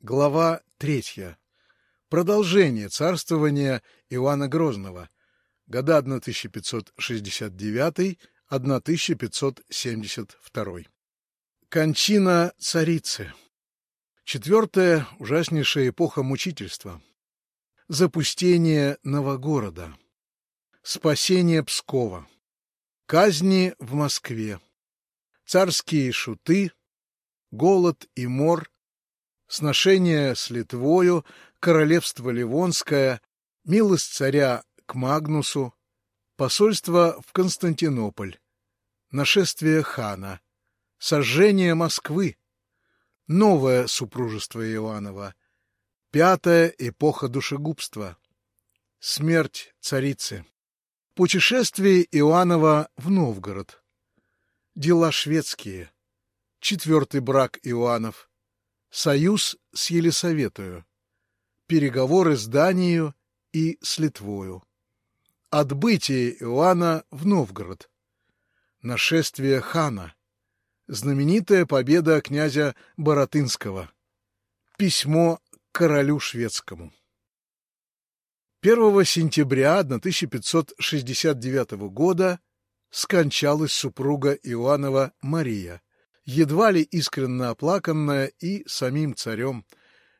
Глава третья. Продолжение царствования Иоанна Грозного. Года 1569-1572. Кончина царицы. Четвертая ужаснейшая эпоха мучительства. Запустение Новогорода. Спасение Пскова. Казни в Москве. Царские шуты. Голод и мор. Сношение с Литвою. Королевство Ливонское. Милость царя к Магнусу. Посольство в Константинополь. Нашествие хана. Сожжение Москвы. Новое супружество Иоаннова. Пятая эпоха душегубства. Смерть царицы. Путешествие Иоаннова в Новгород. Дела шведские. Четвертый брак Иоаннов. Союз с Елисаветою. Переговоры с Данией и с Литвою. Отбытие Иоанна в Новгород. Нашествие хана. Знаменитая победа князя Боротынского. Письмо королю шведскому. 1 сентября 1569 года скончалась супруга Иоаннова Мария, едва ли искренно оплаканная и самим царем,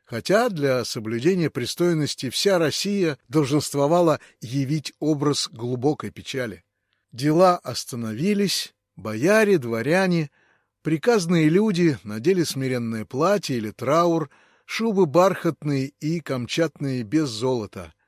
хотя для соблюдения пристойности вся Россия долженствовала явить образ глубокой печали. Дела остановились, бояре, дворяне, приказные люди надели смиренное платье или траур, шубы бархатные и камчатные без золота —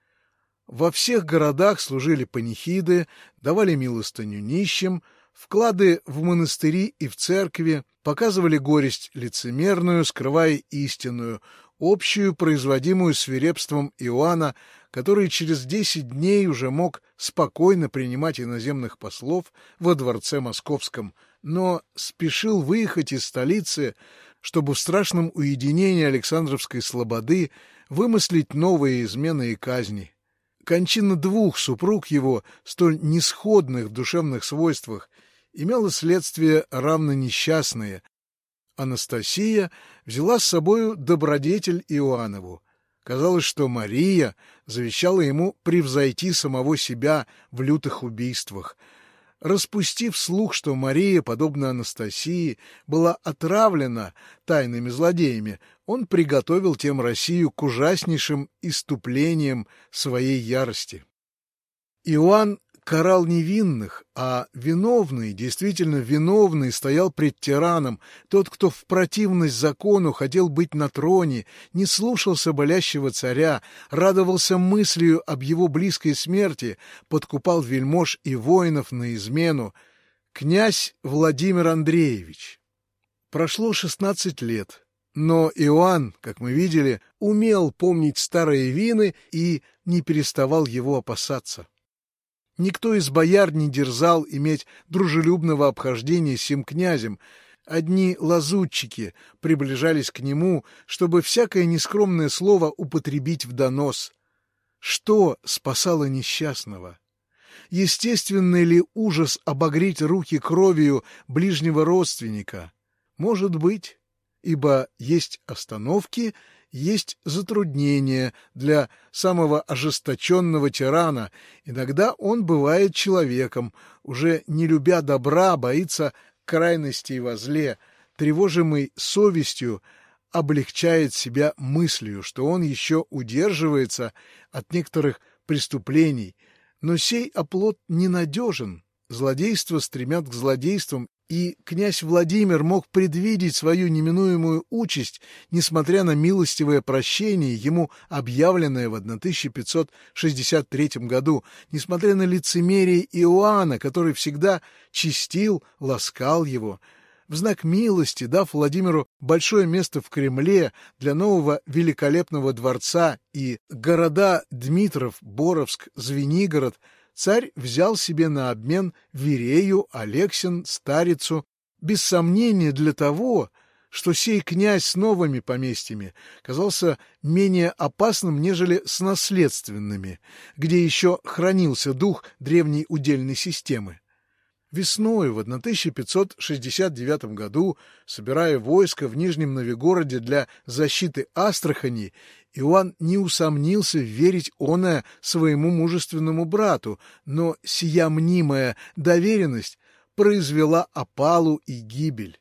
во всех городах служили панихиды, давали милостыню нищим, вклады в монастыри и в церкви, показывали горесть лицемерную, скрывая истинную, общую, производимую свирепством Иоанна, который через десять дней уже мог спокойно принимать иноземных послов во дворце московском, но спешил выехать из столицы, чтобы в страшном уединении Александровской слободы вымыслить новые измены и казни. Кончина двух супруг его, столь несходных в душевных свойствах, имела следствие равно несчастное. Анастасия взяла с собою добродетель Иоаннову. Казалось, что Мария завещала ему превзойти самого себя в лютых убийствах — распустив слух, что Мария, подобно Анастасии, была отравлена тайными злодеями, он приготовил тем Россию к ужаснейшим иступлениям своей ярости. Иоанн карал невинных, а виновный, действительно виновный, стоял пред тираном, тот, кто в противность закону хотел быть на троне, не слушался болящего царя, радовался мыслью об его близкой смерти, подкупал вельмож и воинов на измену, князь Владимир Андреевич. Прошло шестнадцать лет, но Иоанн, как мы видели, умел помнить старые вины и не переставал его опасаться. Никто из бояр не дерзал иметь дружелюбного обхождения с сим князем. Одни лазутчики приближались к нему, чтобы всякое нескромное слово употребить в донос. Что спасало несчастного? Естественный ли ужас обогреть руки кровью ближнего родственника? Может быть, ибо есть остановки есть затруднение для самого ожесточенного тирана. Иногда он бывает человеком, уже не любя добра, боится крайностей во зле, тревожимый совестью, облегчает себя мыслью, что он еще удерживается от некоторых преступлений, но сей оплот ненадежен. Злодейства стремят к злодействам и князь Владимир мог предвидеть свою неминуемую участь, несмотря на милостивое прощение, ему объявленное в 1563 году, несмотря на лицемерие Иоанна, который всегда чистил, ласкал его, в знак милости дав Владимиру большое место в Кремле для нового великолепного дворца и города Дмитров, Боровск, Звенигород — царь взял себе на обмен Верею, Алексин, Старицу, без сомнения для того, что сей князь с новыми поместьями казался менее опасным, нежели с наследственными, где еще хранился дух древней удельной системы. Весною в 1569 году, собирая войско в Нижнем Новигороде для защиты Астрахани, Иоанн не усомнился верить оное своему мужественному брату, но сия мнимая доверенность произвела опалу и гибель.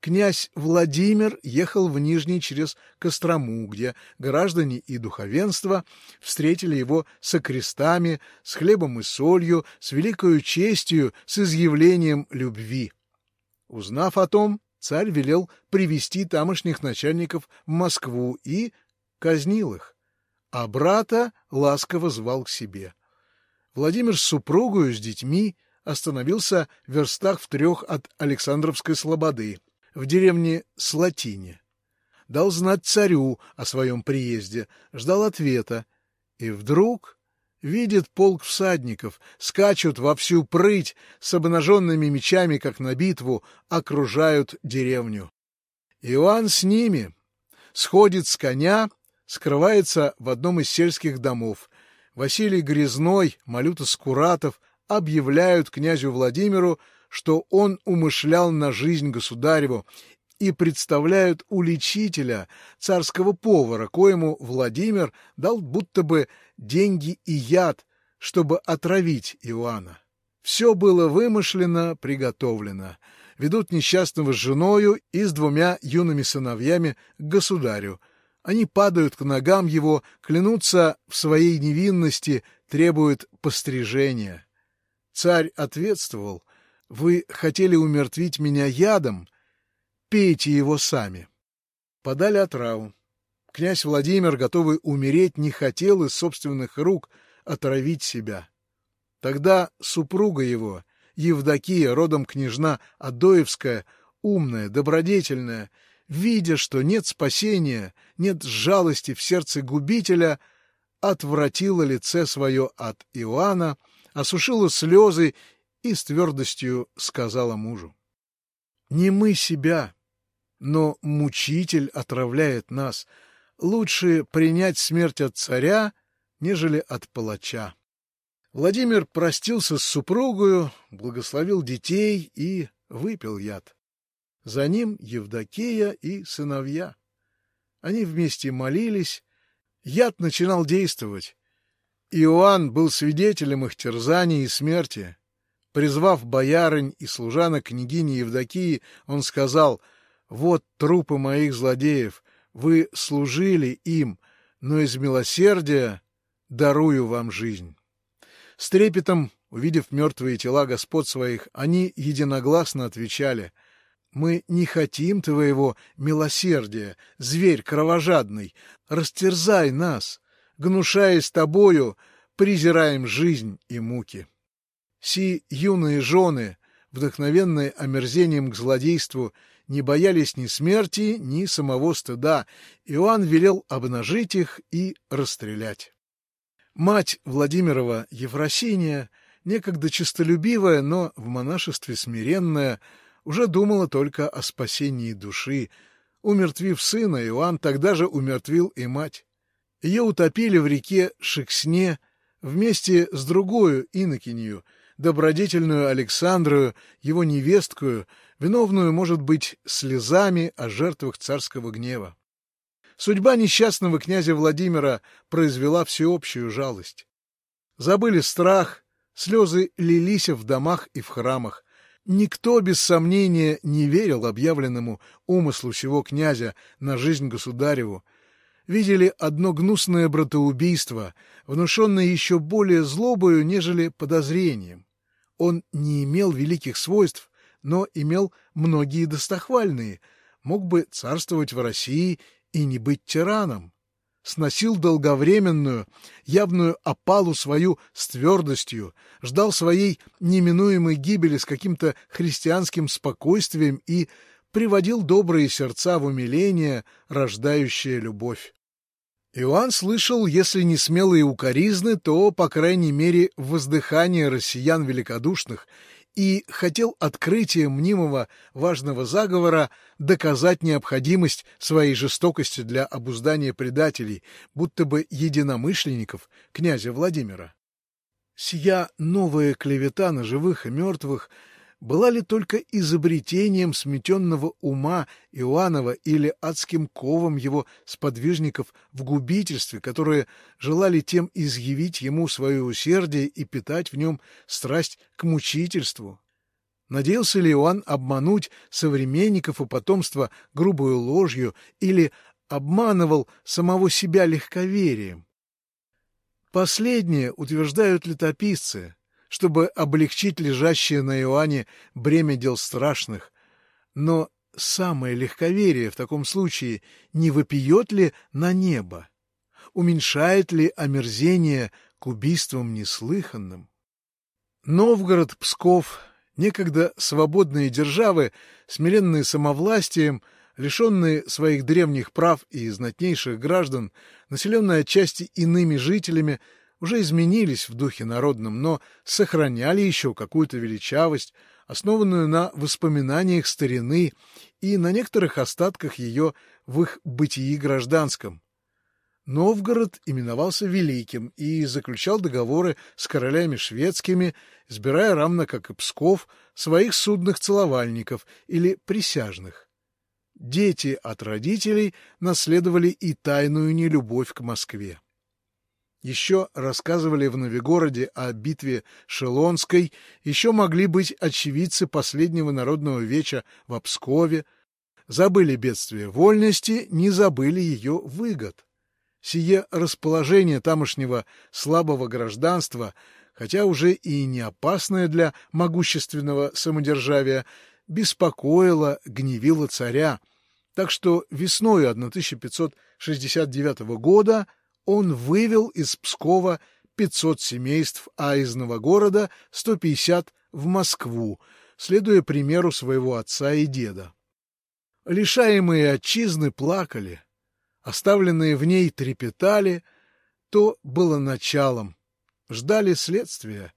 Князь Владимир ехал в Нижний через Кострому, где граждане и духовенство встретили его со крестами, с хлебом и солью, с великою честью, с изъявлением любви. Узнав о том, царь велел привести тамошних начальников в Москву и казнил их, а брата ласково звал к себе. Владимир с супругою, с детьми остановился в верстах в трех от Александровской слободы в деревне Слатине. Дал знать царю о своем приезде, ждал ответа. И вдруг видит полк всадников, скачут во всю прыть, с обнаженными мечами, как на битву, окружают деревню. Иоанн с ними, сходит с коня, скрывается в одном из сельских домов. Василий Грязной, Малюта Скуратов объявляют князю Владимиру, что он умышлял на жизнь государеву, и представляют уличителя, царского повара, коему Владимир дал будто бы деньги и яд, чтобы отравить Иоанна. Все было вымышлено, приготовлено. Ведут несчастного с женою и с двумя юными сыновьями к государю. Они падают к ногам его, клянутся в своей невинности, требуют пострижения. Царь ответствовал, вы хотели умертвить меня ядом? Пейте его сами. Подали отраву. Князь Владимир, готовый умереть, не хотел из собственных рук отравить себя. Тогда супруга его, Евдокия, родом княжна Адоевская, умная, добродетельная, видя, что нет спасения, нет жалости в сердце губителя, отвратила лице свое от Иоанна, осушила слезы и с твердостью сказала мужу. «Не мы себя, но мучитель отравляет нас. Лучше принять смерть от царя, нежели от палача». Владимир простился с супругою, благословил детей и выпил яд. За ним Евдокия и сыновья. Они вместе молились, яд начинал действовать. Иоанн был свидетелем их терзаний и смерти. Призвав боярынь и служанок княгини Евдокии, он сказал, «Вот трупы моих злодеев, вы служили им, но из милосердия дарую вам жизнь». С трепетом, увидев мертвые тела господ своих, они единогласно отвечали, «Мы не хотим твоего милосердия, зверь кровожадный, растерзай нас, гнушаясь тобою, презираем жизнь и муки». Си юные жены, вдохновенные омерзением к злодейству, не боялись ни смерти, ни самого стыда. Иоанн велел обнажить их и расстрелять. Мать Владимирова Евросиния, некогда честолюбивая, но в монашестве смиренная, уже думала только о спасении души. Умертвив сына, Иоанн тогда же умертвил и мать. Ее утопили в реке Шексне вместе с другою инокинью — добродетельную Александру, его невесткую, виновную, может быть, слезами о жертвах царского гнева. Судьба несчастного князя Владимира произвела всеобщую жалость. Забыли страх, слезы лились в домах и в храмах. Никто, без сомнения, не верил объявленному умыслу сего князя на жизнь государеву. Видели одно гнусное братоубийство, внушенное еще более злобою, нежели подозрением. Он не имел великих свойств, но имел многие достохвальные, мог бы царствовать в России и не быть тираном. Сносил долговременную, явную опалу свою с твердостью, ждал своей неминуемой гибели с каким-то христианским спокойствием и приводил добрые сердца в умиление, рождающее любовь. Иоанн слышал, если не смелые укоризны, то, по крайней мере, воздыхание россиян великодушных и хотел открытием мнимого важного заговора доказать необходимость своей жестокости для обуздания предателей, будто бы единомышленников князя Владимира. Сия новая клевета на живых и мертвых была ли только изобретением сметенного ума Иоаннова или адским ковом его сподвижников в губительстве, которые желали тем изъявить ему свое усердие и питать в нем страсть к мучительству? Надеялся ли Иоанн обмануть современников и потомства грубую ложью или обманывал самого себя легковерием? Последнее утверждают летописцы, чтобы облегчить лежащее на Иоанне бремя дел страшных. Но самое легковерие в таком случае не вопиет ли на небо? Уменьшает ли омерзение к убийствам неслыханным? Новгород, Псков, некогда свободные державы, смиренные самовластием, лишенные своих древних прав и знатнейших граждан, населенные отчасти иными жителями, уже изменились в духе народном, но сохраняли еще какую-то величавость, основанную на воспоминаниях старины и на некоторых остатках ее в их бытии гражданском. Новгород именовался Великим и заключал договоры с королями шведскими, избирая равно как и Псков своих судных целовальников или присяжных. Дети от родителей наследовали и тайную нелюбовь к Москве. Еще рассказывали в Новигороде о битве Шелонской, еще могли быть очевидцы последнего народного веча в Пскове, забыли бедствие вольности, не забыли ее выгод. Сие расположение тамошнего слабого гражданства, хотя уже и не опасное для могущественного самодержавия, беспокоило, гневило царя, так что весною 1569 года он вывел из Пскова 500 семейств, а из Новогорода 150 в Москву, следуя примеру своего отца и деда. Лишаемые отчизны плакали, оставленные в ней трепетали, то было началом, ждали следствия.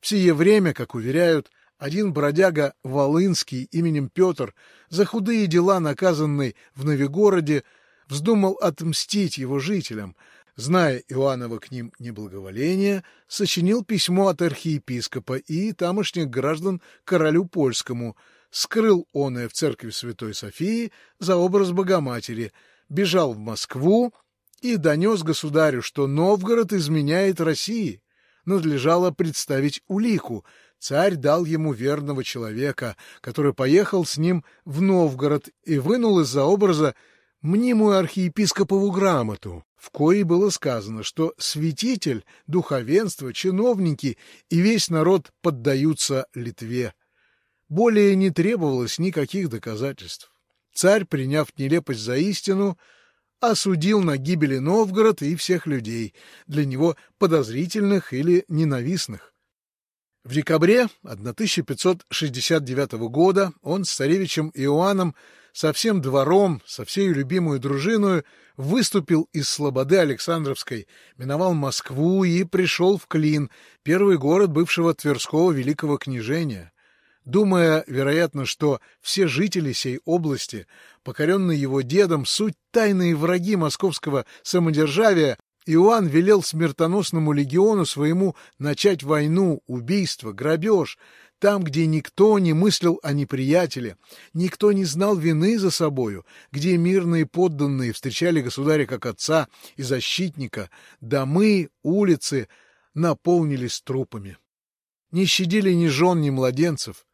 В сие время, как уверяют, один бродяга Волынский именем Петр, за худые дела, наказанный в Новигороде, вздумал отмстить его жителям, зная Иоаннова к ним неблаговоление, сочинил письмо от архиепископа и тамошних граждан королю польскому, скрыл оное в церкви Святой Софии за образ Богоматери, бежал в Москву и донес государю, что Новгород изменяет России. Надлежало представить улику — Царь дал ему верного человека, который поехал с ним в Новгород и вынул из-за образа мнимую архиепископову грамоту, в коей было сказано, что святитель, духовенство, чиновники и весь народ поддаются Литве. Более не требовалось никаких доказательств. Царь, приняв нелепость за истину, осудил на гибели Новгород и всех людей, для него подозрительных или ненавистных. В декабре 1569 года он с царевичем Иоанном со всем двором, со всей любимую дружиной выступил из Слободы Александровской, миновал Москву и пришел в Клин, первый город бывшего Тверского великого княжения. Думая, вероятно, что все жители сей области, покоренные его дедом, суть тайные враги московского самодержавия, Иоанн велел смертоносному легиону своему начать войну, убийство, грабеж, там, где никто не мыслил о неприятеле, никто не знал вины за собою, где мирные подданные встречали государя как отца и защитника, домы, улицы наполнились трупами. Не щадили ни жен, ни младенцев,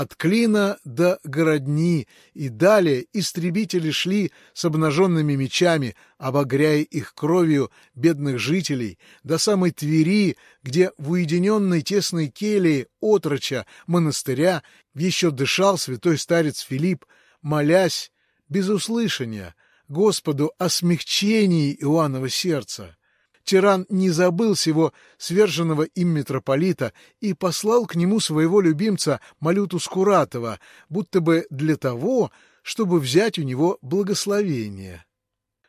от Клина до Городни, и далее истребители шли с обнаженными мечами, обогряя их кровью бедных жителей, до самой Твери, где в уединенной тесной келии отроча монастыря еще дышал святой старец Филипп, молясь без услышания Господу о смягчении Иоаннова сердца. Тиран не забыл сего сверженного им митрополита и послал к нему своего любимца Малюту Скуратова, будто бы для того, чтобы взять у него благословение.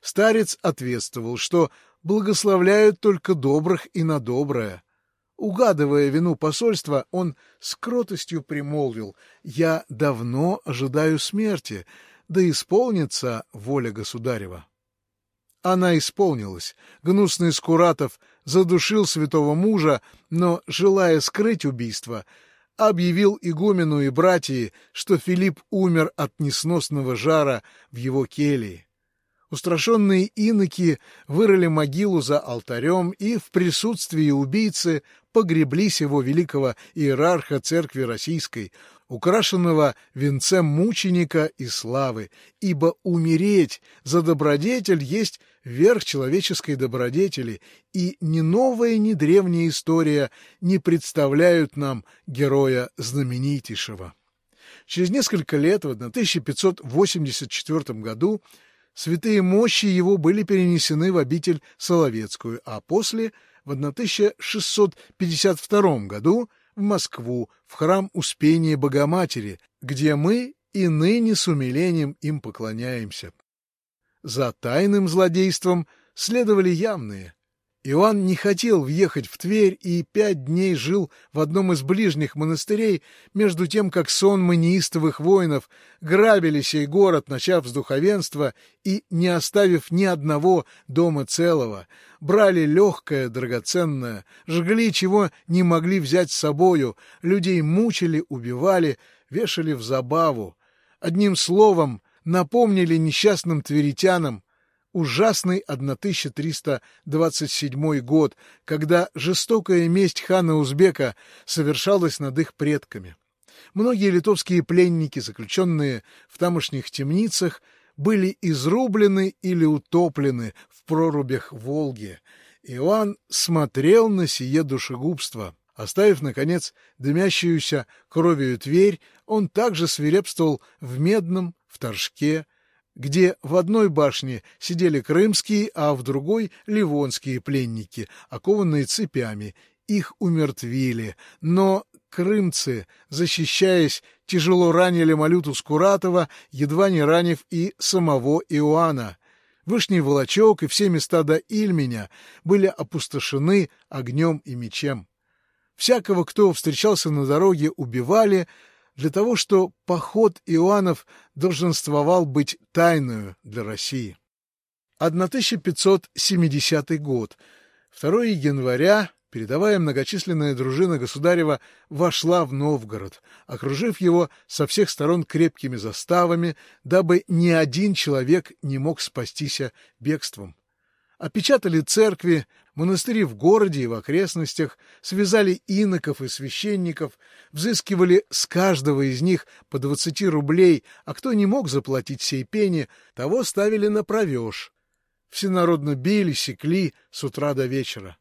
Старец ответствовал, что благословляют только добрых и на доброе. Угадывая вину посольства, он с кротостью примолвил «Я давно ожидаю смерти, да исполнится воля государева». Она исполнилась. Гнусный Скуратов задушил святого мужа, но, желая скрыть убийство, объявил игумену и братьи, что Филипп умер от несносного жара в его келии. Устрашенные иноки вырыли могилу за алтарем и в присутствии убийцы погребли сего великого иерарха церкви российской, украшенного венцем мученика и славы, ибо умереть за добродетель есть верх человеческой добродетели, и ни новая, ни древняя история не представляют нам героя знаменитейшего. Через несколько лет, в 1584 году, святые мощи его были перенесены в обитель Соловецкую, а после, в 1652 году, в Москву, в храм Успения Богоматери, где мы и ныне с умилением им поклоняемся. За тайным злодейством следовали явные. Иоанн не хотел въехать в Тверь и пять дней жил в одном из ближних монастырей, между тем, как сон неистовых воинов грабили сей город, начав с духовенства и не оставив ни одного дома целого, брали легкое, драгоценное, жгли, чего не могли взять с собою, людей мучили, убивали, вешали в забаву. Одним словом, напомнили несчастным тверитянам, ужасный 1327 год, когда жестокая месть хана Узбека совершалась над их предками. Многие литовские пленники, заключенные в тамошних темницах, были изрублены или утоплены в прорубях Волги. Иоанн смотрел на сие душегубство. Оставив, наконец, дымящуюся кровью Тверь, он также свирепствовал в Медном, в Торжке, где в одной башне сидели крымские, а в другой — ливонские пленники, окованные цепями. Их умертвили, но крымцы, защищаясь, тяжело ранили Малюту Скуратова, едва не ранив и самого Иоанна. Вышний Волочок и все места до Ильменя были опустошены огнем и мечем. Всякого, кто встречался на дороге, убивали, для того, что поход Иоаннов долженствовал быть тайною для России. 1570 год. 2 января передовая многочисленная дружина государева вошла в Новгород, окружив его со всех сторон крепкими заставами, дабы ни один человек не мог спастись бегством. Опечатали церкви, монастыри в городе и в окрестностях, связали иноков и священников, взыскивали с каждого из них по двадцати рублей, а кто не мог заплатить сей пени, того ставили на провеж. Всенародно били, секли с утра до вечера.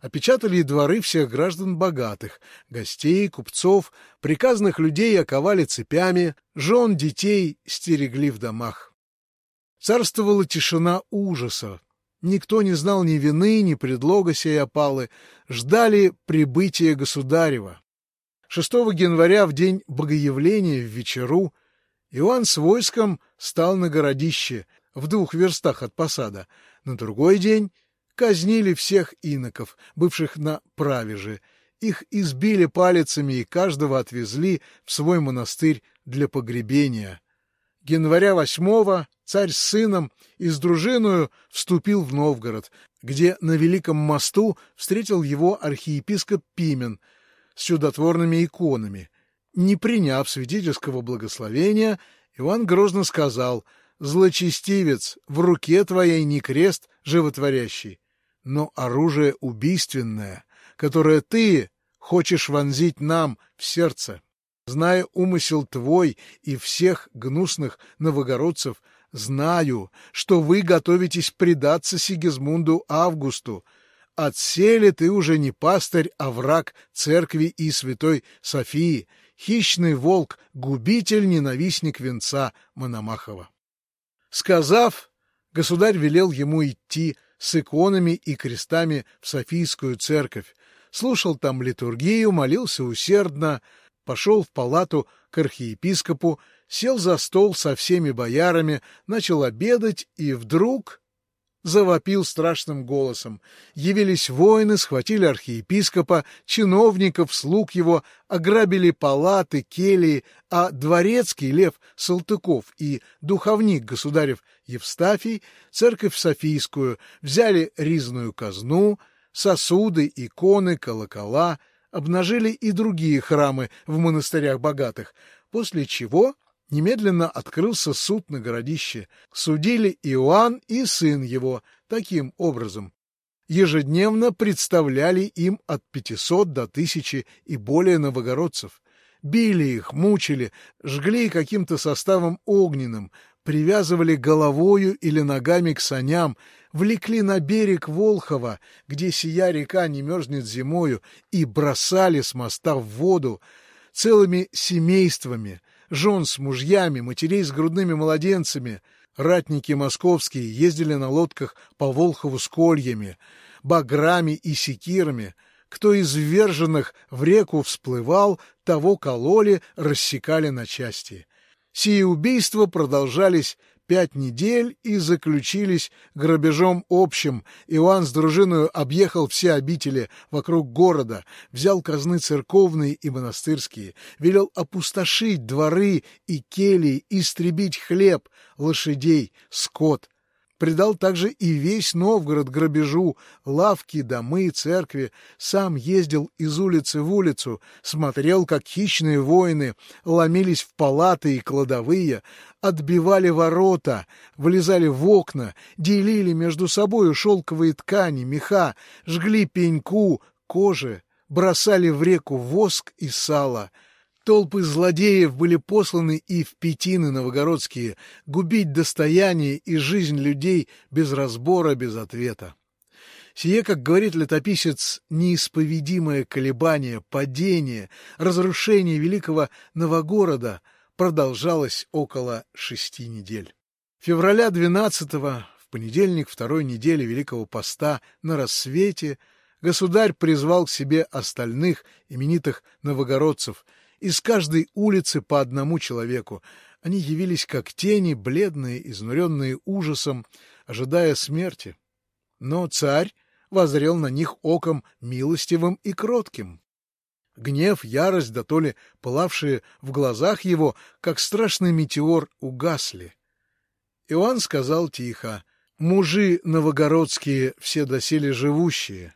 Опечатали и дворы всех граждан богатых, гостей, купцов, приказных людей оковали цепями, жен, детей стерегли в домах. Царствовала тишина ужаса, Никто не знал ни вины, ни предлога сей опалы, ждали прибытия государева. 6 января, в день Богоявления в вечеру, Иоанн с войском стал на городище, в двух верстах от посада. На другой день казнили всех иноков, бывших на правеже. Их избили палицами и каждого отвезли в свой монастырь для погребения. Января восьмого царь с сыном и с дружиною вступил в Новгород, где на Великом мосту встретил его архиепископ Пимен с чудотворными иконами. Не приняв святительского благословения, Иван грозно сказал «Злочестивец, в руке твоей не крест животворящий, но оружие убийственное, которое ты хочешь вонзить нам в сердце» зная умысел твой и всех гнусных новогородцев, Знаю, что вы готовитесь предаться Сигизмунду Августу. Отсели ты уже не пастырь, а враг церкви и святой Софии, хищный волк, губитель, ненавистник венца Мономахова. Сказав, государь велел ему идти с иконами и крестами в Софийскую церковь, слушал там литургию, молился усердно, пошел в палату к архиепископу сел за стол со всеми боярами, начал обедать, и вдруг завопил страшным голосом. Явились воины, схватили архиепископа, чиновников, слуг его, ограбили палаты, келии, а дворецкий Лев Салтыков и духовник государев Евстафий церковь Софийскую взяли ризную казну, сосуды, иконы, колокола, обнажили и другие храмы в монастырях богатых, после чего Немедленно открылся суд на городище. Судили Иоанн и сын его таким образом. Ежедневно представляли им от пятисот до тысячи и более новогородцев. Били их, мучили, жгли каким-то составом огненным, привязывали головою или ногами к саням, влекли на берег Волхова, где сия река не мерзнет зимою, и бросали с моста в воду целыми семействами, жен с мужьями, матерей с грудными младенцами. Ратники московские ездили на лодках по Волхову с кольями, баграми и секирами. Кто из вверженных в реку всплывал, того кололи, рассекали на части. Сие убийства продолжались пять недель и заключились грабежом общим. Иоанн с дружиною объехал все обители вокруг города, взял казны церковные и монастырские, велел опустошить дворы и кельи, истребить хлеб, лошадей, скот — предал также и весь Новгород грабежу, лавки, домы, церкви, сам ездил из улицы в улицу, смотрел, как хищные воины ломились в палаты и кладовые, отбивали ворота, влезали в окна, делили между собою шелковые ткани, меха, жгли пеньку, кожи, бросали в реку воск и сало — Толпы злодеев были посланы и в Петины новогородские губить достояние и жизнь людей без разбора, без ответа. Сие, как говорит летописец, неисповедимое колебание, падение, разрушение великого Новогорода продолжалось около шести недель. Февраля 12-го, в понедельник второй недели Великого Поста, на рассвете, государь призвал к себе остальных именитых новогородцев – из каждой улицы по одному человеку. Они явились как тени, бледные, изнуренные ужасом, ожидая смерти. Но царь возрел на них оком милостивым и кротким. Гнев, ярость, да то ли пылавшие в глазах его, как страшный метеор, угасли. Иоанн сказал тихо, «Мужи новогородские, все доселе живущие,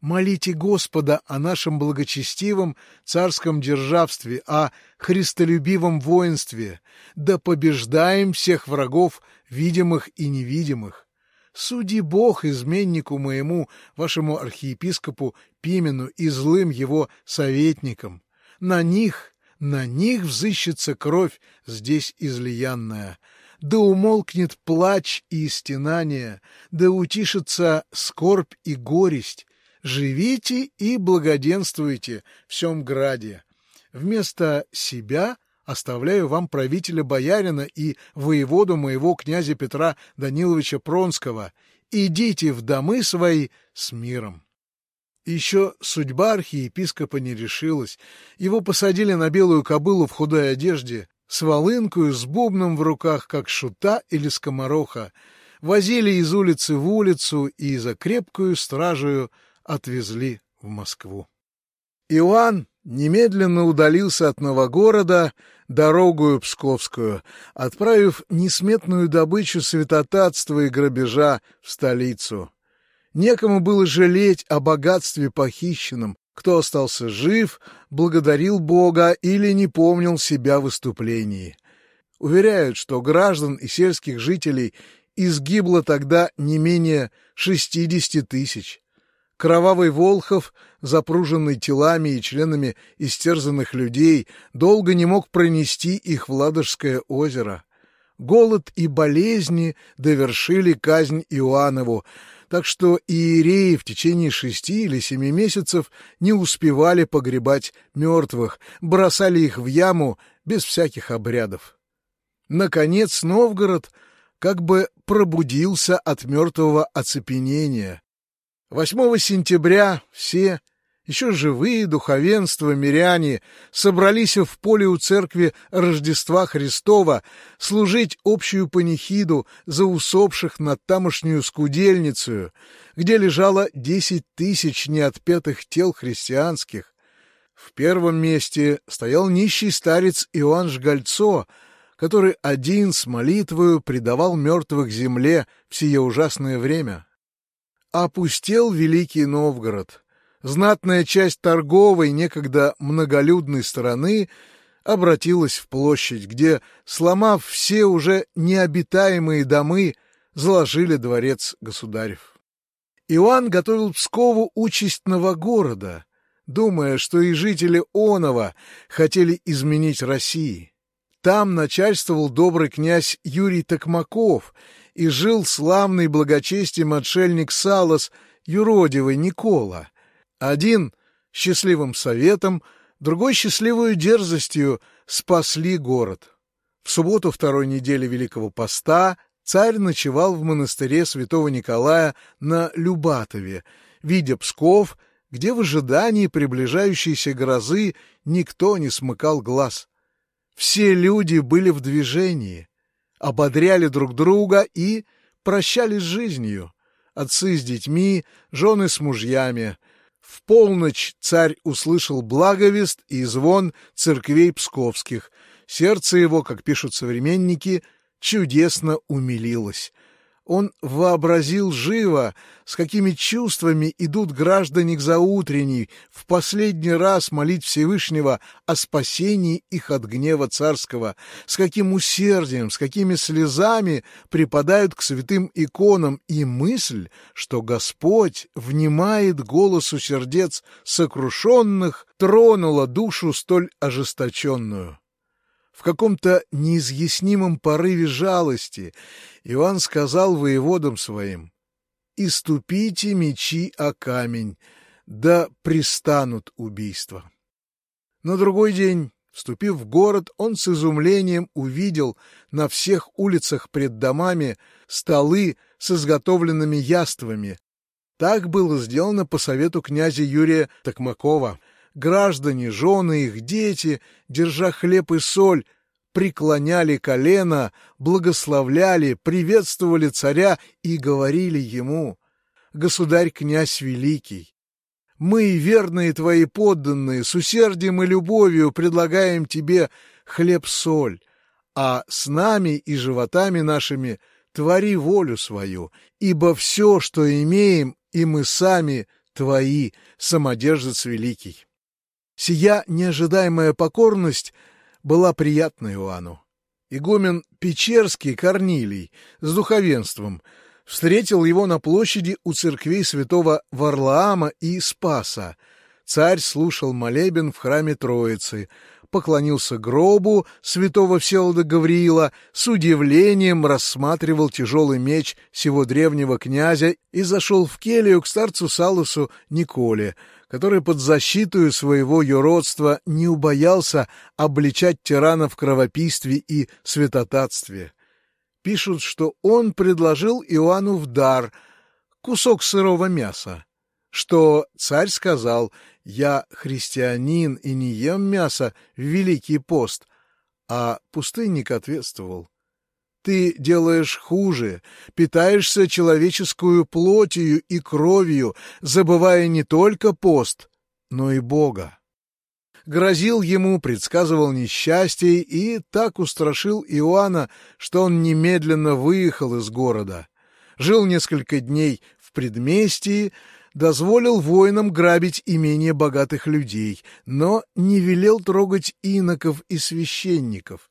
Молите Господа о нашем благочестивом царском державстве, о христолюбивом воинстве, да побеждаем всех врагов, видимых и невидимых. Суди Бог изменнику моему, вашему архиепископу Пимену и злым его советникам. На них, на них взыщется кровь здесь излиянная. Да умолкнет плач и стенание, да утишится скорбь и горесть, живите и благоденствуйте в всем граде. Вместо себя оставляю вам правителя-боярина и воеводу моего князя Петра Даниловича Пронского. Идите в домы свои с миром. Еще судьба архиепископа не решилась. Его посадили на белую кобылу в худой одежде, с волынкою, с бубном в руках, как шута или скомороха. Возили из улицы в улицу и за крепкую стражею отвезли в Москву. Иоанн немедленно удалился от Новогорода дорогую Псковскую, отправив несметную добычу святотатства и грабежа в столицу. Некому было жалеть о богатстве похищенном, кто остался жив, благодарил Бога или не помнил себя в выступлении. Уверяют, что граждан и сельских жителей изгибло тогда не менее 60 тысяч. Кровавый Волхов, запруженный телами и членами истерзанных людей, долго не мог пронести их в Ладожское озеро. Голод и болезни довершили казнь Иоаннову, так что иереи в течение шести или семи месяцев не успевали погребать мертвых, бросали их в яму без всяких обрядов. Наконец Новгород как бы пробудился от мертвого оцепенения. 8 сентября все, еще живые духовенства, миряне, собрались в поле у церкви Рождества Христова служить общую панихиду за усопших над тамошнюю скудельницу, где лежало десять тысяч неотпетых тел христианских. В первом месте стоял нищий старец Иоанн Жгальцо, который один с молитвою предавал мертвых земле в сие ужасное время. Опустел Великий Новгород — знатная часть торговой, некогда многолюдной стороны, обратилась в площадь, где, сломав все уже необитаемые домы, заложили дворец государев. Иоанн готовил Пскову участного города, думая, что и жители Онова хотели изменить России. Там начальствовал добрый князь Юрий Токмаков и жил славный благочестием отшельник Салос юродивый Никола, один счастливым советом, другой счастливую дерзостью спасли город. В субботу второй недели Великого Поста царь ночевал в монастыре святого Николая на Любатове, видя Псков, где в ожидании приближающейся грозы никто не смыкал глаз. Все люди были в движении, ободряли друг друга и прощались с жизнью. Отцы с детьми, жены с мужьями — в полночь царь услышал благовест и звон церквей псковских. Сердце его, как пишут современники, чудесно умилилось он вообразил живо, с какими чувствами идут граждане к заутренней в последний раз молить Всевышнего о спасении их от гнева царского, с каким усердием, с какими слезами припадают к святым иконам, и мысль, что Господь внимает голосу сердец сокрушенных, тронула душу столь ожесточенную. В каком-то неизъяснимом порыве жалости Иван сказал воеводам своим, «И ступите мечи о камень, да пристанут убийства». На другой день, вступив в город, он с изумлением увидел на всех улицах пред домами столы с изготовленными яствами. Так было сделано по совету князя Юрия Токмакова граждане, жены их, дети, держа хлеб и соль, преклоняли колено, благословляли, приветствовали царя и говорили ему, «Государь-князь великий, мы, верные твои подданные, с усердием и любовью предлагаем тебе хлеб-соль, а с нами и животами нашими твори волю свою, ибо все, что имеем, и мы сами твои, самодержец великий». Сия неожидаемая покорность была приятна Иоанну. Игумен Печерский Корнилий с духовенством встретил его на площади у церквей святого Варлаама и Спаса. Царь слушал молебен в храме Троицы, поклонился гробу святого Всеволода Гавриила, с удивлением рассматривал тяжелый меч сего древнего князя и зашел в келью к старцу Салусу Николе — который под защиту своего юродства не убоялся обличать тирана в кровопийстве и святотатстве. Пишут, что он предложил Иоанну в дар кусок сырого мяса, что царь сказал «Я христианин и не ем мясо в Великий пост», а пустынник ответствовал ты делаешь хуже, питаешься человеческую плотью и кровью, забывая не только пост, но и Бога. Грозил ему, предсказывал несчастье и так устрашил Иоанна, что он немедленно выехал из города. Жил несколько дней в предместье, дозволил воинам грабить имение богатых людей, но не велел трогать иноков и священников,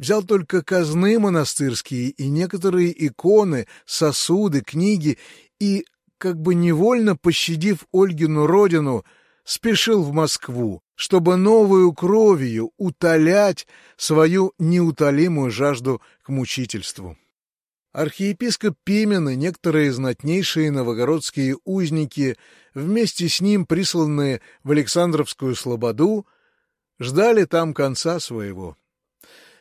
взял только казны монастырские и некоторые иконы, сосуды, книги и, как бы невольно пощадив Ольгину родину, спешил в Москву, чтобы новую кровью утолять свою неутолимую жажду к мучительству. Архиепископ Пимен и некоторые знатнейшие новогородские узники, вместе с ним присланные в Александровскую слободу, ждали там конца своего.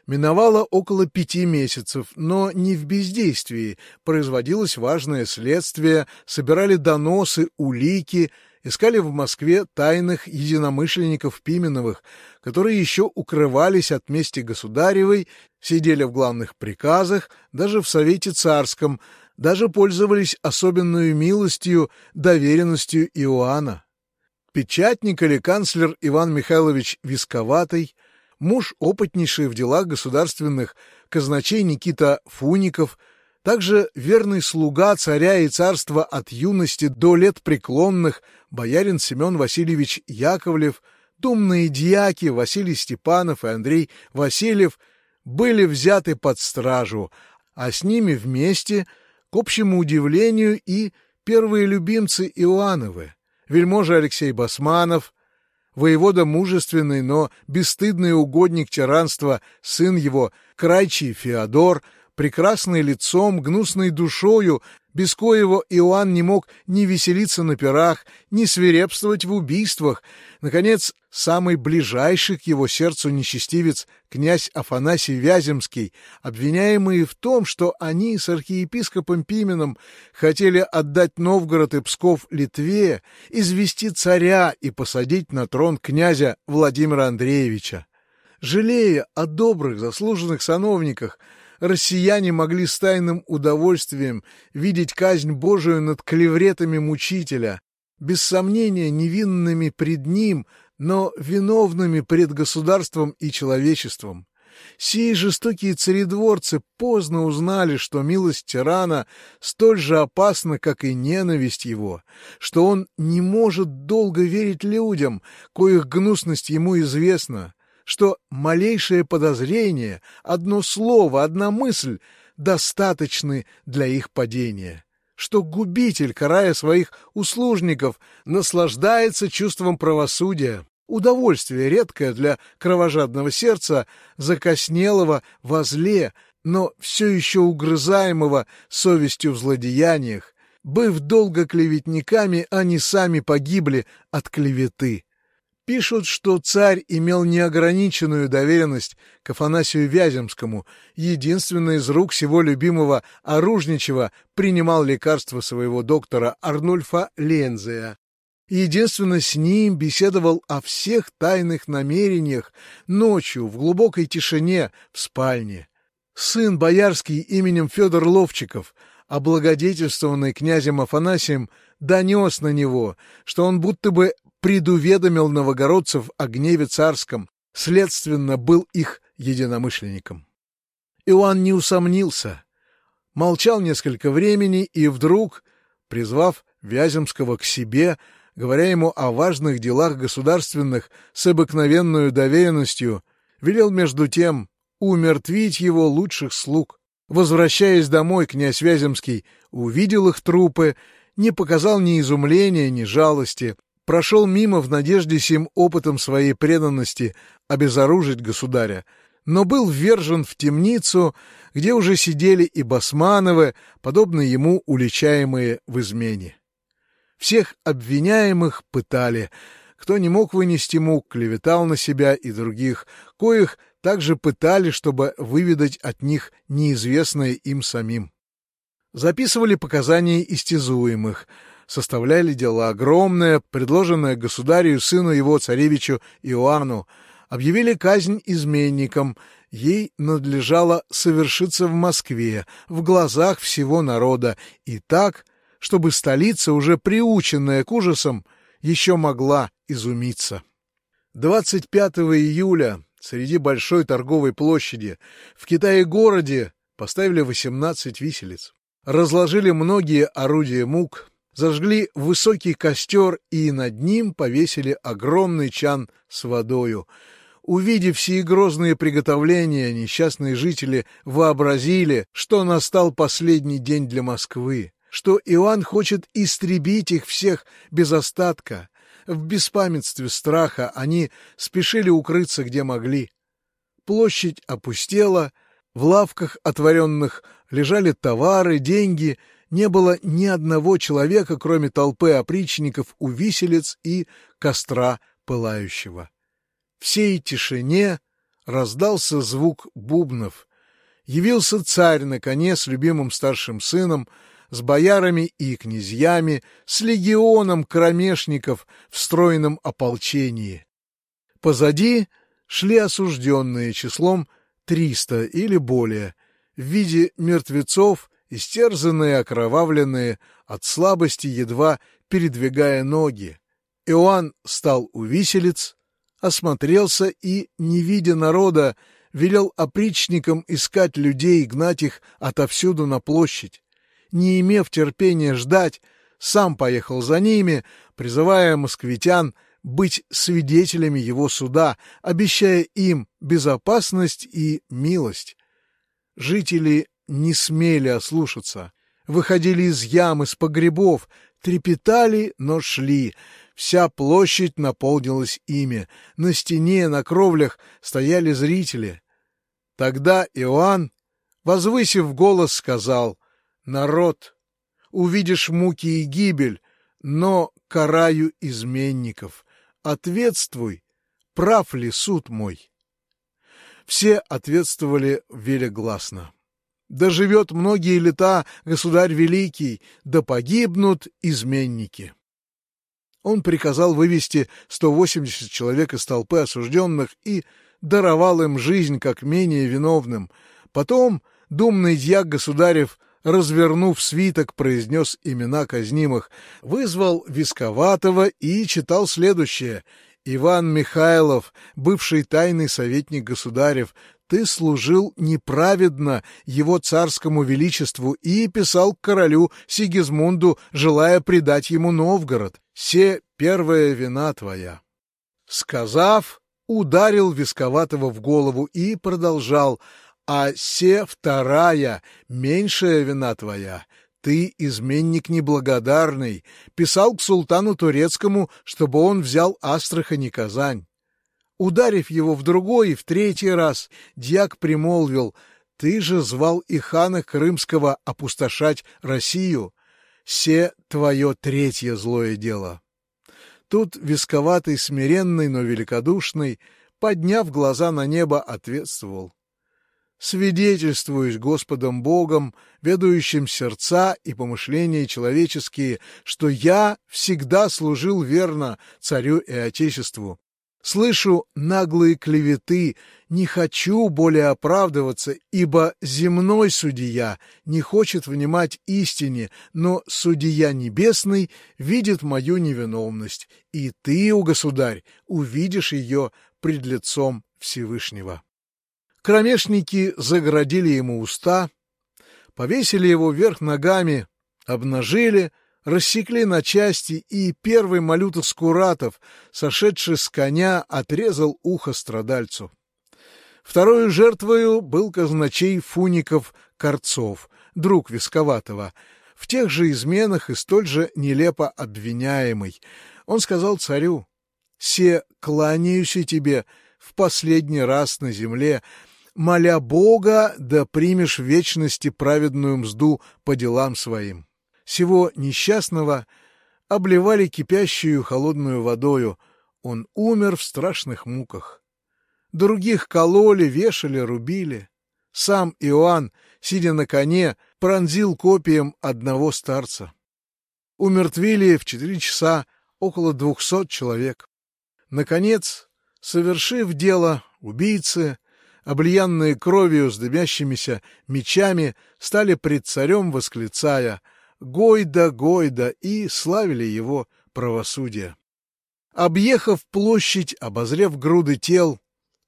Миновало около пяти месяцев, но не в бездействии. Производилось важное следствие, собирали доносы, улики, искали в Москве тайных единомышленников Пименовых, которые еще укрывались от мести государевой, сидели в главных приказах, даже в Совете Царском, даже пользовались особенную милостью, доверенностью Иоанна. Печатник или канцлер Иван Михайлович Висковатый, муж опытнейший в делах государственных, казначей Никита Фуников – также верный слуга царя и царства от юности до лет преклонных боярин Семен Васильевич Яковлев, думные дьяки Василий Степанов и Андрей Васильев были взяты под стражу, а с ними вместе, к общему удивлению, и первые любимцы Иоанновы, вельможа Алексей Басманов, воевода мужественный, но бесстыдный угодник тиранства, сын его, крайчий Феодор — прекрасный лицом, гнусной душою, без коего Иоанн не мог ни веселиться на пирах, ни свирепствовать в убийствах. Наконец, самый ближайший к его сердцу нечестивец, князь Афанасий Вяземский, обвиняемый в том, что они с архиепископом Пименом хотели отдать Новгород и Псков Литве, извести царя и посадить на трон князя Владимира Андреевича. Жалея о добрых заслуженных сановниках, россияне могли с тайным удовольствием видеть казнь Божию над клевретами мучителя, без сомнения невинными пред ним, но виновными пред государством и человечеством. Сии жестокие царедворцы поздно узнали, что милость тирана столь же опасна, как и ненависть его, что он не может долго верить людям, коих гнусность ему известна, что малейшее подозрение, одно слово, одна мысль достаточны для их падения, что губитель, карая своих услужников, наслаждается чувством правосудия, удовольствие редкое для кровожадного сердца, закоснелого во зле, но все еще угрызаемого совестью в злодеяниях, быв долго клеветниками, они сами погибли от клеветы. Пишут, что царь имел неограниченную доверенность к Афанасию Вяземскому, единственный из рук всего любимого Оружничева принимал лекарства своего доктора Арнульфа Лензея. Единственно с ним беседовал о всех тайных намерениях ночью в глубокой тишине в спальне. Сын боярский именем Федор Ловчиков, облагодетельствованный князем Афанасием, донес на него, что он будто бы предуведомил новогородцев о гневе царском, следственно, был их единомышленником. Иоанн не усомнился, молчал несколько времени и вдруг, призвав Вяземского к себе, говоря ему о важных делах государственных с обыкновенную доверенностью, велел между тем умертвить его лучших слуг. Возвращаясь домой, князь Вяземский увидел их трупы, не показал ни изумления, ни жалости, прошел мимо в надежде сим опытом своей преданности обезоружить государя, но был ввержен в темницу, где уже сидели и Басмановы, подобно ему уличаемые в измене. Всех обвиняемых пытали, кто не мог вынести мук, клеветал на себя и других, коих также пытали, чтобы выведать от них неизвестное им самим. Записывали показания истязуемых — составляли дело огромное, предложенное государю сыну его, царевичу Иоанну, объявили казнь изменникам, ей надлежало совершиться в Москве, в глазах всего народа, и так, чтобы столица, уже приученная к ужасам, еще могла изумиться. 25 июля среди большой торговой площади в Китае-городе поставили 18 виселиц. Разложили многие орудия мук, зажгли высокий костер и над ним повесили огромный чан с водою. Увидев сии грозные приготовления, несчастные жители вообразили, что настал последний день для Москвы, что Иоанн хочет истребить их всех без остатка. В беспамятстве страха они спешили укрыться, где могли. Площадь опустела, в лавках отворенных лежали товары, деньги — не было ни одного человека, кроме толпы опричников у виселиц и костра пылающего. Всей тишине раздался звук бубнов. Явился царь на коне с любимым старшим сыном, с боярами и князьями, с легионом кромешников в стройном ополчении. Позади шли осужденные числом триста или более, в виде мертвецов, истерзанные, окровавленные, от слабости едва передвигая ноги. Иоанн стал у виселиц, осмотрелся и, не видя народа, велел опричникам искать людей и гнать их отовсюду на площадь. Не имев терпения ждать, сам поехал за ними, призывая москвитян быть свидетелями его суда, обещая им безопасность и милость. Жители не смели ослушаться, выходили из ям, из погребов, трепетали, но шли. Вся площадь наполнилась ими. На стене, на кровлях стояли зрители. Тогда Иоанн, возвысив голос, сказал, «Народ, увидишь муки и гибель, но караю изменников. Ответствуй, прав ли суд мой?» Все ответствовали велегласно. Да живет многие лета государь великий, да погибнут изменники. Он приказал вывести 180 человек из толпы осужденных и даровал им жизнь как менее виновным. Потом думный дьяк государев, развернув свиток, произнес имена казнимых, вызвал Висковатого и читал следующее. «Иван Михайлов, бывший тайный советник государев, ты служил неправедно его царскому величеству и писал к королю Сигизмунду, желая предать ему Новгород. Се первая вина твоя. Сказав, ударил Висковатого в голову и продолжал, а се вторая, меньшая вина твоя. Ты, изменник неблагодарный, писал к султану турецкому, чтобы он взял Астрахань и Казань. Ударив его в другой и в третий раз, дьяк примолвил, «Ты же звал и хана Крымского опустошать Россию. Се твое третье злое дело». Тут висковатый, смиренный, но великодушный, подняв глаза на небо, ответствовал. «Свидетельствуюсь Господом Богом, ведающим сердца и помышления человеческие, что я всегда служил верно царю и отечеству, Слышу наглые клеветы, не хочу более оправдываться, ибо земной судья не хочет внимать истине, но судья небесный видит мою невиновность, и ты, о государь, увидишь ее пред лицом Всевышнего. Кромешники загородили ему уста, повесили его вверх ногами, обнажили, рассекли на части, и первый малютов Скуратов, сошедший с коня, отрезал ухо страдальцу. Второй жертвою был казначей Фуников Корцов, друг Висковатого, в тех же изменах и столь же нелепо обвиняемый. Он сказал царю, «Се кланяюсь тебе в последний раз на земле, моля Бога, да примешь в вечности праведную мзду по делам своим» сего несчастного обливали кипящую холодную водою. Он умер в страшных муках. Других кололи, вешали, рубили. Сам Иоанн, сидя на коне, пронзил копием одного старца. Умертвили в четыре часа около двухсот человек. Наконец, совершив дело, убийцы, облиянные кровью с дымящимися мечами, стали пред царем восклицая — Гойда, Гойда, и славили его правосудие. Объехав площадь, обозрев груды тел,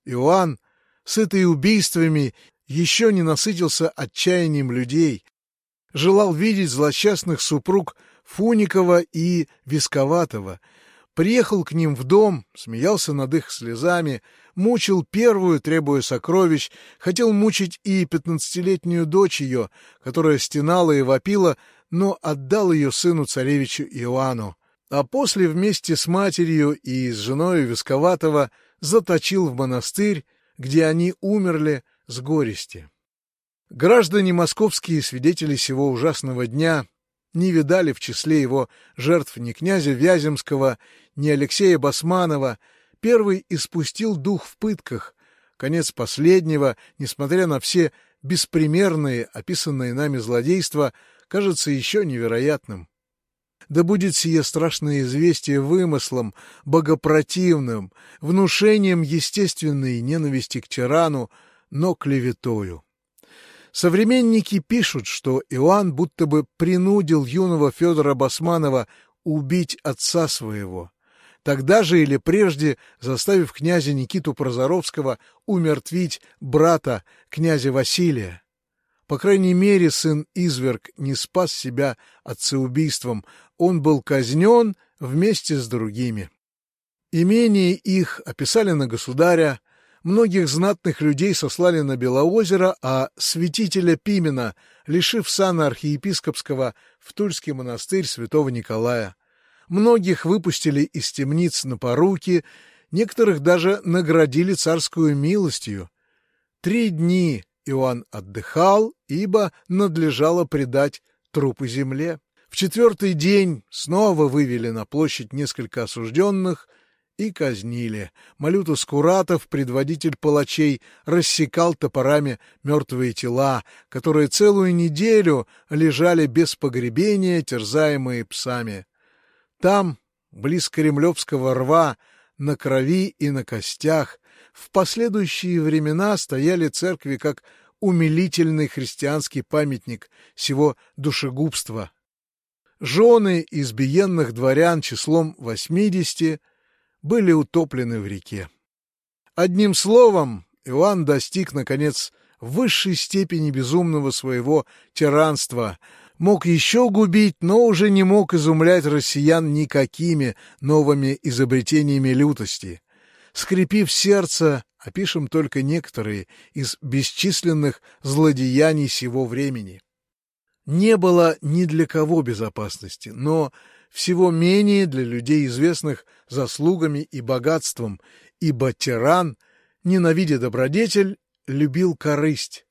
Иоанн, сытый убийствами, еще не насытился отчаянием людей, желал видеть злосчастных супруг Фуникова и Висковатого, приехал к ним в дом, смеялся над их слезами, мучил первую, требуя сокровищ, хотел мучить и пятнадцатилетнюю дочь ее, которая стенала и вопила, но отдал ее сыну царевичу Иоанну, а после вместе с матерью и с женой Висковатого заточил в монастырь, где они умерли с горести. Граждане московские свидетели сего ужасного дня не видали в числе его жертв ни князя Вяземского, ни Алексея Басманова, первый испустил дух в пытках, конец последнего, несмотря на все беспримерные, описанные нами злодейства, кажется еще невероятным. Да будет сие страшное известие вымыслом, богопротивным, внушением естественной ненависти к тирану, но клеветою. Современники пишут, что Иоанн будто бы принудил юного Федора Басманова убить отца своего, тогда же или прежде заставив князя Никиту Прозоровского умертвить брата князя Василия. По крайней мере, сын Изверг не спас себя отцеубийством, он был казнен вместе с другими. Имение их описали на государя, многих знатных людей сослали на Белоозеро, а святителя Пимена, лишив сана архиепископского, в Тульский монастырь святого Николая. Многих выпустили из темниц на поруки, некоторых даже наградили царскую милостью. Три дни Иоанн отдыхал, ибо надлежало предать трупы земле. В четвертый день снова вывели на площадь несколько осужденных и казнили. Малютус Куратов, предводитель палачей, рассекал топорами мертвые тела, которые целую неделю лежали без погребения, терзаемые псами. Там, близ Кремлевского рва, на крови и на костях, в последующие времена стояли церкви как умилительный христианский памятник всего душегубства. Жены избиенных дворян числом восьмидесяти были утоплены в реке. Одним словом, Иоанн достиг, наконец, высшей степени безумного своего тиранства — мог еще губить, но уже не мог изумлять россиян никакими новыми изобретениями лютости. Скрепив сердце, опишем только некоторые из бесчисленных злодеяний сего времени. Не было ни для кого безопасности, но всего менее для людей, известных заслугами и богатством, ибо тиран, ненавидя добродетель, любил корысть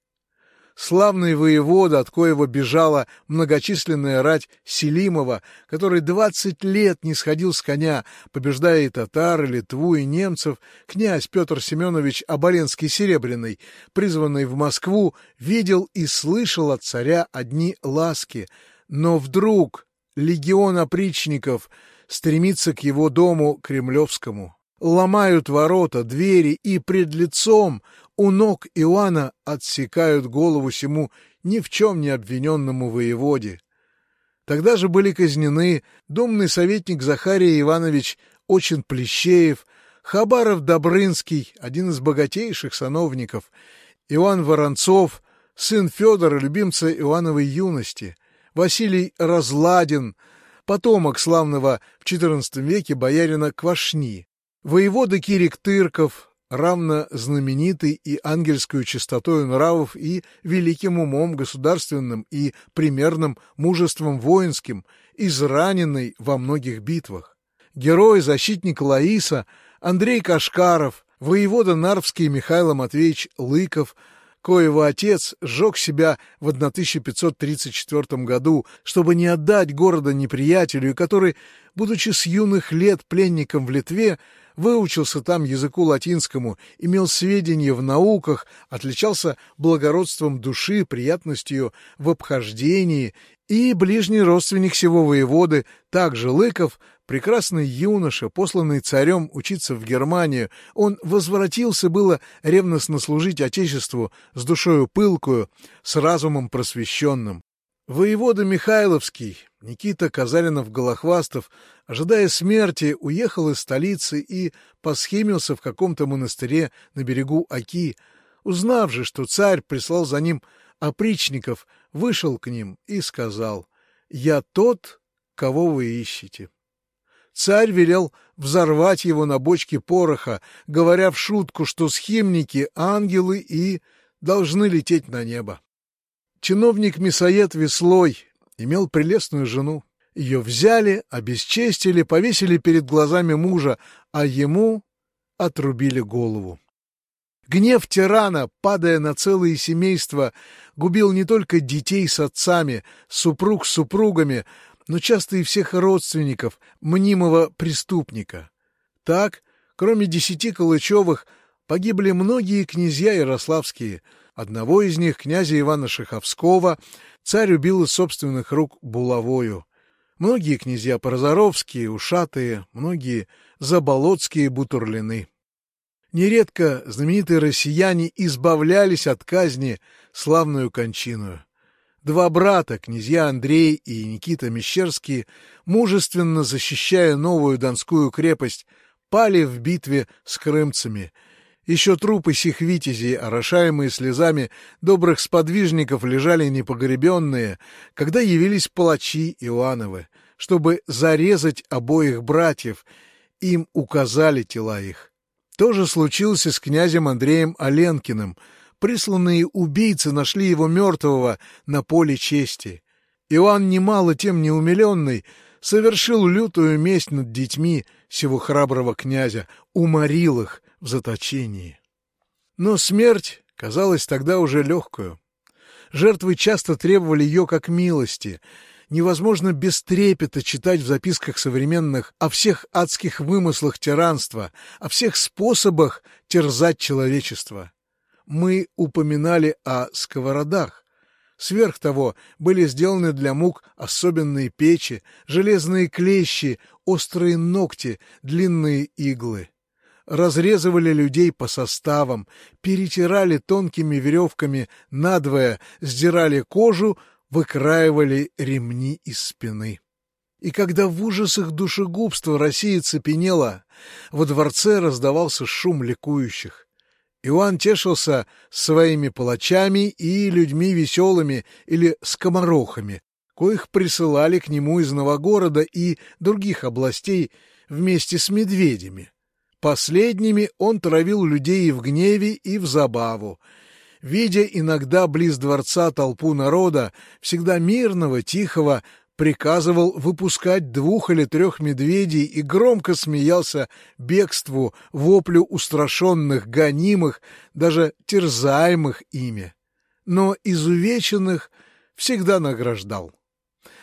славный воевода, от коего бежала многочисленная рать Селимова, который двадцать лет не сходил с коня, побеждая и татар, и Литву, и немцев, князь Петр Семенович Оболенский-Серебряный, призванный в Москву, видел и слышал от царя одни ласки, но вдруг легион опричников стремится к его дому кремлевскому. Ломают ворота, двери и пред лицом у ног Иоанна отсекают голову сему ни в чем не обвиненному воеводе. Тогда же были казнены думный советник Захария Иванович Очин Плещеев, Хабаров Добрынский, один из богатейших сановников, Иоанн Воронцов, сын Федора, любимца Иоанновой юности, Василий Разладин, потомок славного в XIV веке боярина Квашни, воевода Кирик Тырков, равно знаменитый и ангельскую чистотою нравов и великим умом государственным и примерным мужеством воинским, израненный во многих битвах. Герой, защитник Лаиса, Андрей Кашкаров, воевода Нарвский Михаил Матвеевич Лыков, коего отец сжег себя в 1534 году, чтобы не отдать города неприятелю, и который, будучи с юных лет пленником в Литве, выучился там языку латинскому, имел сведения в науках, отличался благородством души, приятностью в обхождении, и ближний родственник всего воеводы, также Лыков, прекрасный юноша, посланный царем учиться в Германию, он возвратился было ревностно служить Отечеству с душою пылкую, с разумом просвещенным. Воевода Михайловский, Никита Казаринов-Голохвастов, ожидая смерти, уехал из столицы и посхемился в каком-то монастыре на берегу Оки. Узнав же, что царь прислал за ним опричников, вышел к ним и сказал, «Я тот, кого вы ищете». Царь велел взорвать его на бочке пороха, говоря в шутку, что схимники — ангелы и должны лететь на небо. Чиновник Мясоед Веслой имел прелестную жену. Ее взяли, обесчестили, повесили перед глазами мужа, а ему отрубили голову. Гнев тирана, падая на целые семейства, губил не только детей с отцами, супруг с супругами, но часто и всех родственников мнимого преступника. Так, кроме десяти Калычевых, погибли многие князья ярославские — Одного из них, князя Ивана Шаховского, царь убил из собственных рук булавою. Многие князья Прозоровские, Ушатые, многие Заболоцкие, Бутурлины. Нередко знаменитые россияне избавлялись от казни славную кончиную. Два брата, князья Андрей и Никита Мещерские, мужественно защищая новую Донскую крепость, пали в битве с крымцами. Еще трупы сих витязей, орошаемые слезами добрых сподвижников, лежали непогребенные, когда явились палачи Иоанновы, чтобы зарезать обоих братьев, им указали тела их. То же случилось и с князем Андреем Оленкиным. Присланные убийцы нашли его мертвого на поле чести. Иоанн, немало тем не умиленный, совершил лютую месть над детьми сего храброго князя, уморил их в заточении. Но смерть казалась тогда уже легкую. Жертвы часто требовали ее как милости — невозможно без трепета читать в записках современных о всех адских вымыслах тиранства, о всех способах терзать человечество. Мы упоминали о сковородах. Сверх того, были сделаны для мук особенные печи, железные клещи, острые ногти, длинные иглы разрезывали людей по составам, перетирали тонкими веревками надвое, сдирали кожу, выкраивали ремни из спины. И когда в ужасах душегубства Россия цепенела, во дворце раздавался шум ликующих. Иоанн тешился своими палачами и людьми веселыми или скоморохами, коих присылали к нему из Новогорода и других областей вместе с медведями. Последними он травил людей и в гневе, и в забаву, видя иногда близ дворца толпу народа, всегда мирного, тихого, приказывал выпускать двух или трех медведей и громко смеялся бегству, воплю устрашенных, гонимых, даже терзаемых ими. Но изувеченных всегда награждал.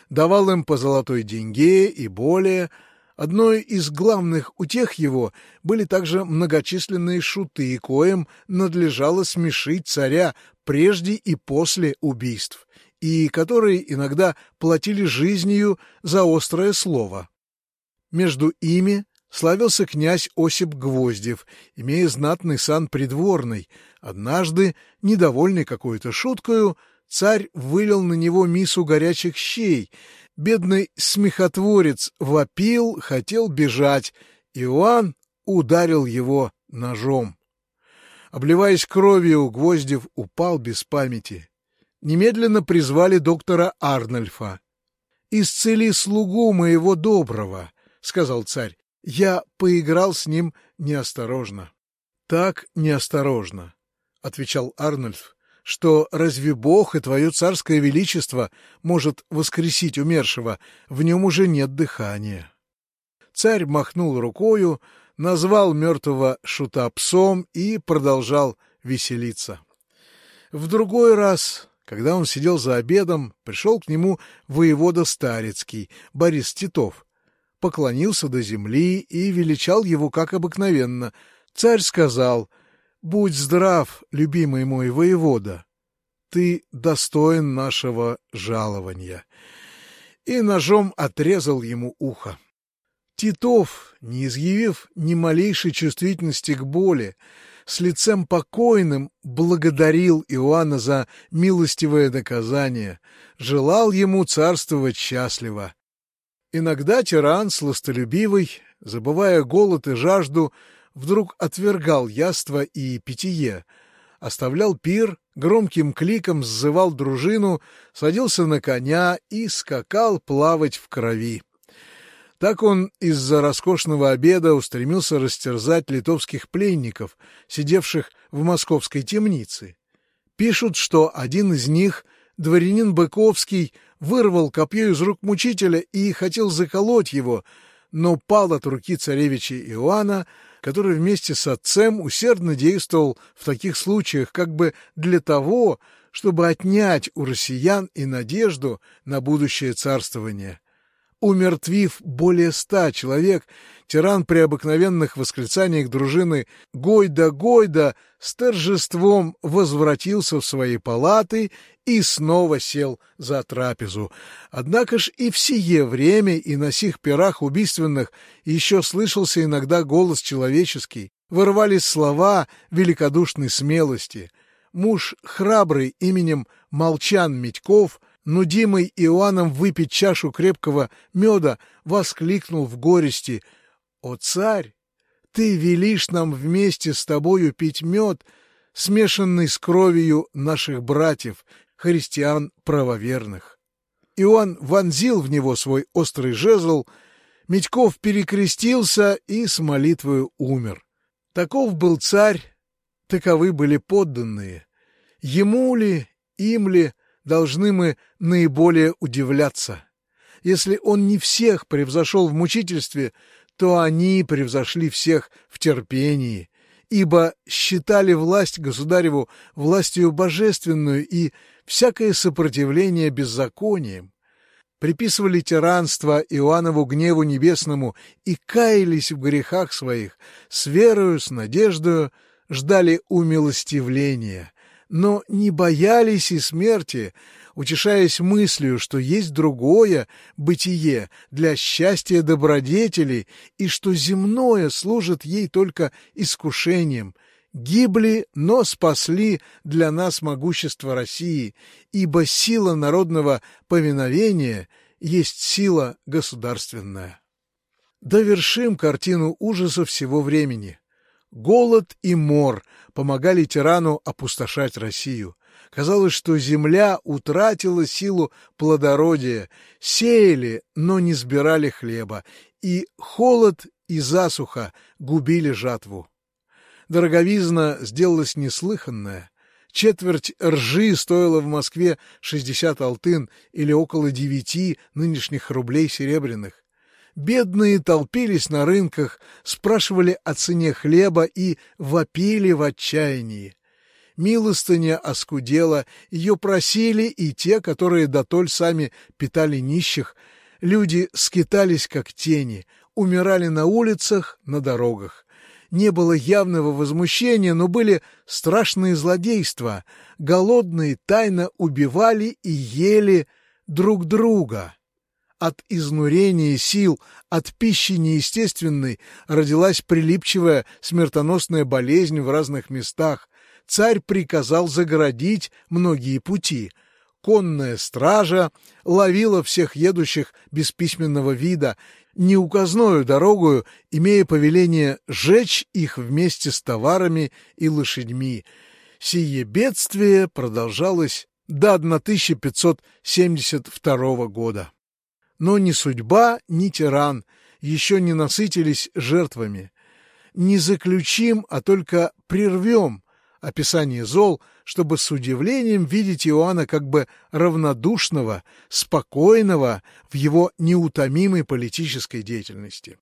Давал им по золотой деньге и более — Одной из главных утех его были также многочисленные шуты, коим надлежало смешить царя прежде и после убийств, и которые иногда платили жизнью за острое слово. Между ими славился князь Осип Гвоздев, имея знатный сан придворный. Однажды, недовольный какой-то шуткою, царь вылил на него мису горячих щей, Бедный смехотворец вопил, хотел бежать. Иоанн ударил его ножом. Обливаясь кровью, Гвоздев упал без памяти. Немедленно призвали доктора Арнольфа. «Исцели слугу моего доброго», — сказал царь. «Я поиграл с ним неосторожно». «Так неосторожно», — отвечал Арнольф, что разве Бог и твое царское величество может воскресить умершего, в нем уже нет дыхания. Царь махнул рукою, назвал мертвого шута псом и продолжал веселиться. В другой раз, когда он сидел за обедом, пришел к нему воевода Старецкий, Борис Титов, поклонился до земли и величал его как обыкновенно. Царь сказал — Будь здрав, любимый мой воевода, ты достоин нашего жалования. И ножом отрезал ему ухо. Титов, не изъявив ни малейшей чувствительности к боли, с лицем покойным благодарил Иоанна за милостивое наказание, желал ему царствовать счастливо. Иногда тиран, сластолюбивый, забывая голод и жажду, вдруг отвергал яство и питье, оставлял пир, громким кликом сзывал дружину, садился на коня и скакал плавать в крови. Так он из-за роскошного обеда устремился растерзать литовских пленников, сидевших в московской темнице. Пишут, что один из них, дворянин Быковский, вырвал копье из рук мучителя и хотел заколоть его, но пал от руки царевича Иоанна, который вместе с отцем усердно действовал в таких случаях как бы для того, чтобы отнять у россиян и надежду на будущее царствование. Умертвив более ста человек, тиран при обыкновенных восклицаниях дружины «Гойда, Гойда!» с торжеством возвратился в свои палаты и снова сел за трапезу. Однако ж и в сие время и на сих пирах убийственных еще слышался иногда голос человеческий, вырвались слова великодушной смелости. Муж храбрый именем Молчан Медьков — нудимый Иоанном выпить чашу крепкого меда, воскликнул в горести «О, царь, ты велишь нам вместе с тобою пить мед, смешанный с кровью наших братьев, христиан правоверных». Иоанн вонзил в него свой острый жезл, Медьков перекрестился и с молитвою умер. Таков был царь, таковы были подданные. Ему ли, им ли, должны мы наиболее удивляться. Если он не всех превзошел в мучительстве, то они превзошли всех в терпении, ибо считали власть государеву властью божественную и всякое сопротивление беззаконием, приписывали тиранство Иоаннову гневу небесному и каялись в грехах своих, с верою, с надеждою ждали умилостивления, но не боялись и смерти, утешаясь мыслью, что есть другое бытие для счастья добродетели и что земное служит ей только искушением, гибли, но спасли для нас могущество России, ибо сила народного повиновения есть сила государственная. Довершим картину ужаса всего времени. Голод и мор помогали тирану опустошать Россию. Казалось, что земля утратила силу плодородия, сеяли, но не сбирали хлеба, и холод и засуха губили жатву. Дороговизна сделалась неслыханная. Четверть ржи стоила в Москве 60 алтын или около девяти нынешних рублей серебряных. Бедные толпились на рынках, спрашивали о цене хлеба и вопили в отчаянии. Милостыня оскудела, ее просили и те, которые дотоль сами питали нищих. Люди скитались, как тени, умирали на улицах, на дорогах. Не было явного возмущения, но были страшные злодейства. Голодные тайно убивали и ели друг друга. От изнурения сил, от пищи неестественной родилась прилипчивая смертоносная болезнь в разных местах. Царь приказал загородить многие пути. Конная стража ловила всех едущих без письменного вида, неуказною дорогою, имея повеление сжечь их вместе с товарами и лошадьми. Сие бедствие продолжалось до 1572 года. Но ни судьба, ни тиран еще не насытились жертвами. Не заключим, а только прервем описание зол, чтобы с удивлением видеть Иоанна как бы равнодушного, спокойного в его неутомимой политической деятельности.